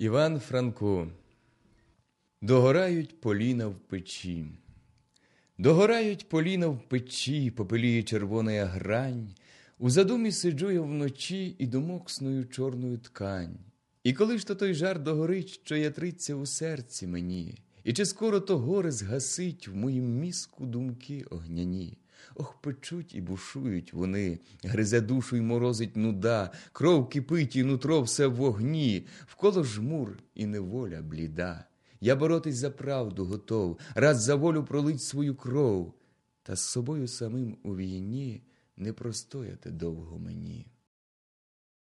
Іван Франко. Догорають поліна в печі. Догорають поліна в печі, попеліє червона грань. У задумі сиджу я вночі і думок сною чорною ткань. І коли ж то той жар догорить, що ятриться у серці мені, і чи скоро то горе згасить в моїм мізку думки огняні? Ох, печуть і бушують вони, гризе душу й морозить нуда, кров кипить і нутро все в вогні, вколо жмур і неволя бліда. Я боротись за правду готов, раз за волю пролить свою кров, та з собою самим у війні не простояти довго мені.